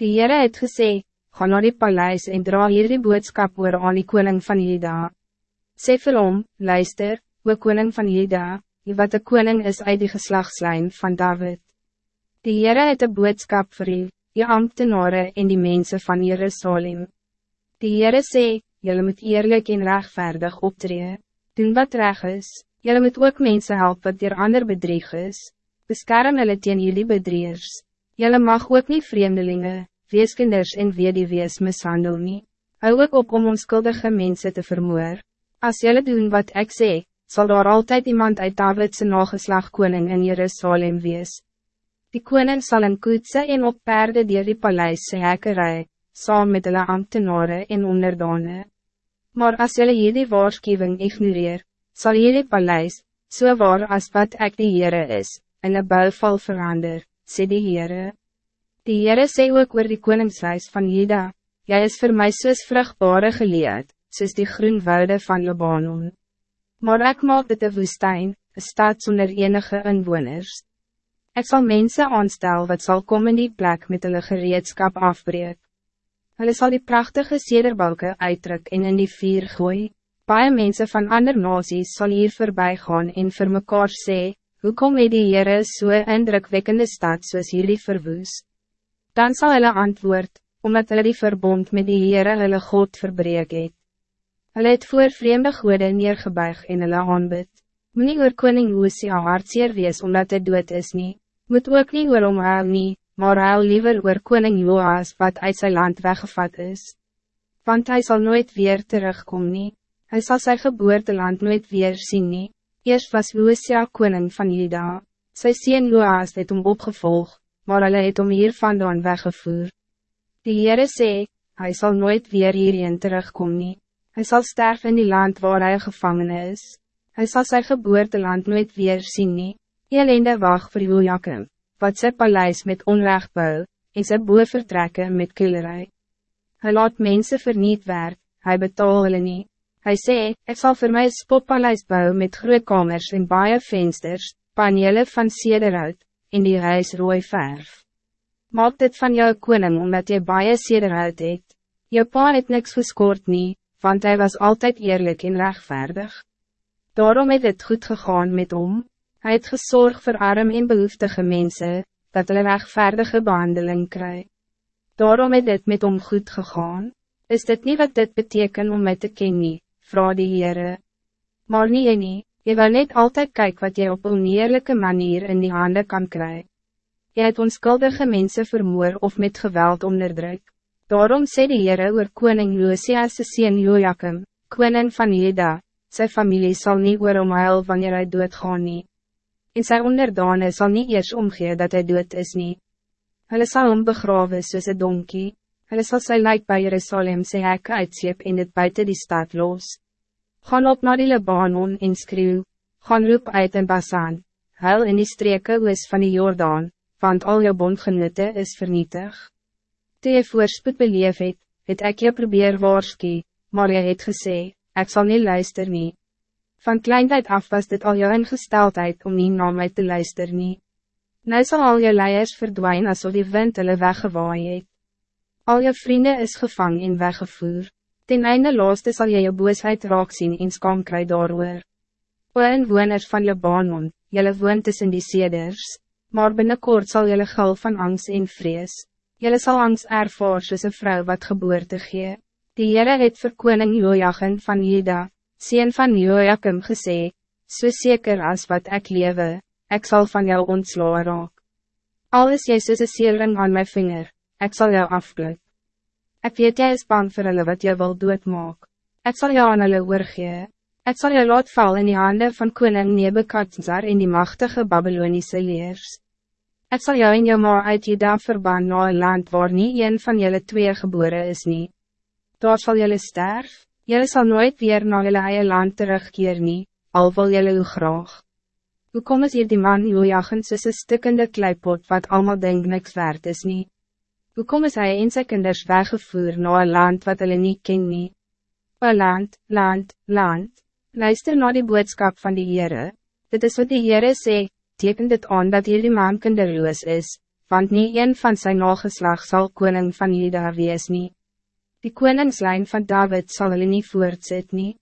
Die Heere het gesê, ga naar die paleis en dra hier die boodskap oor aan die koning van Juda. Sê vir hom, luister, o koning van Juda, die wat de koning is uit die geslagslijn van David. Die Heere het een boodskap vir u, die ambtenare en die mensen van Jerusalem. Die Heere sê, jylle moet eerlijk en rechtvaardig optreden. doen wat reg is, jylle moet ook mensen helpen wat dier ander bedrieg is, beskerm hulle teen jullie bedriegers. Jelle mag ook niet vreemdelingen, weeskinders en wees mishandel nie. Hou ook op om onskuldige mensen te vermoor. Als jelle doen wat ik zeg, zal daar altijd iemand uit Davidse nageslag koning in Jerusalem wees. Die koning zal een koetse en op paarden die die paleise hekkerij, saam met hulle ambtenare en onderdane. Maar als jelle hier die waarschuwing ignoreer, zal jullie paleis, so waar as wat ek die Heere is, in een builval verander sê die Heere. Die Heere sê ook oor die koningshuis van Juda, Jy is voor mij soos vruchtbare geleerd, soos die groen wouden van Libanon. Maar ik maak dit een woestijn, een stad zonder enige inwoners. Ik zal mensen aanstel wat zal komen die plek met hulle gereedskap afbreek. Hulle sal die prachtige sederbalke uitdruk en in die vier gooi. Baie mensen van ander nasies sal hier voorbij gaan en vir mekaar sê, Hoe kom hy die Heere so indrukwekkende stad soos hierdie verwoes? Dan zal hulle antwoord, omdat hulle die verbond met die Heere hulle God verbreek het. Hulle het voor vreemde goede neergebuig en hulle aanbid. Moet nie oor koning Hosea hartseer wees omdat hy dood is nie. Moet ook nie oor hom huil nie, maar huil liever oor koning Joas wat uit zijn land weggevat is. Want hij zal nooit weer terugkomen. nie. Hy sal sy geboorteland nooit weer zien nie. Eerst was Hosea koning van Juda, sy sien Joas het om opgevolg, maar hulle het om hier vandaan weggevoer. Die Heere sê, hij zal nooit weer hierheen terugkom nie. Hy sal sterf in die land waar hij gevangen is. Hij zal zijn geboorteland nooit weer zien nie. Elende wacht vir Joachim, wat sy paleis met onrecht bou, en sy boe vertrekke met killerij. Hij laat mensen verniet werk, hij betaal hulle nie. Hij zei, ik zal voor mij een spoppaleis bouwen met grote kamers en baie vensters, panelen van sederhout, in die huis rooi verf. Maak dit van jou koning omdat jy baie sederhout het. Jou pa het niks geskoord nie, want hij was altijd eerlijk en rechtvaardig. Daarom het het goed gegaan met hom. Hij het gezorgd voor arm en behoeftige mensen, dat hulle rechtvaardige behandeling kry. Daarom het het met hom goed gegaan. Is dit niet wat dit betekent om mij te kennen? vraag die Heere. Maar nie jy nie, jy wil net altijd kyk wat jy op een oneerlijke manier in die handen kan krijgen. Jy het onskuldige mensen vermoor of met geweld onderdruk. Daarom sê die Heere oor koning Josias se sien Joachim, koning van Juda, sy familie zal niet oor omhuil wanneer hy doodgaan nie. En sy onderdane sal nie eers omgee dat hij dood is nie. Hulle sal hom begrawe soos een donkie. Hulle sal sy lijk by Jerusalem sy hek uitseep en dit buiten die stad los. Gaan op naar die Libanon en skreeuw, gaan roep uit in Basan, huil in die streke oos van die Jordaan, want al jou bondgenote is vernietig. Toe jy voorspoed beleef het, het ek jou probeer waarskie, maar jy het gesê, ek zal niet luister nie. Van kleintijd af was dit al jou ingesteldheid om nie na my te luister nie. Nou sal al jou leiers verdwijnen alsof die wind hulle weggewaai het. Al je vrienden is gevangen en weggevoer. Ten einde laaste zal je je boosheid raak zien en skam kry daaroor. O inwoners van Libanon, jylle woon tussen die seders, maar binnenkort zal jylle gul van angst en vrees. Jylle zal angst ervaar soos een vrou wat geboorte gee. Die Heere het vir koning Joachim van Juda, sien van Joachim gesê, so zeker als wat ik lewe, ik zal van jou ontslaan raak. Al is jy soos een seering aan mijn vinger, ik zal jou afklik. Ik weet jy is bang vir hulle wat jy wil doodmaak. Ik zal jou aan hulle oorgee. Ek sal jou laat val in die handen van koning Nebekadzar in die machtige Babylonische leers. Ik zal jou in jou ma uit Juda verban na een land waar nie een van jullie twee geboren is nie. Daar sal jullie sterf, jullie zal nooit weer naar jullie eie land terugkeer nie, al wil jullie u graag. Hoe kom is hier die man Joachim soos een stikkende kleipot wat allemaal denk niks waard is nie? Hoe kom is hij en sy kinders weggevoer naar een land wat hulle nie ken nie? O land, land, land, luister naar die boodskap van die Heere. Dit is wat die Heere sê, teken dit aan dat hierdie man kinderloos is, want niet een van zijn nageslag zal koning van Juda wees nie. Die koningslijn van David zal hulle nie voortzet nie.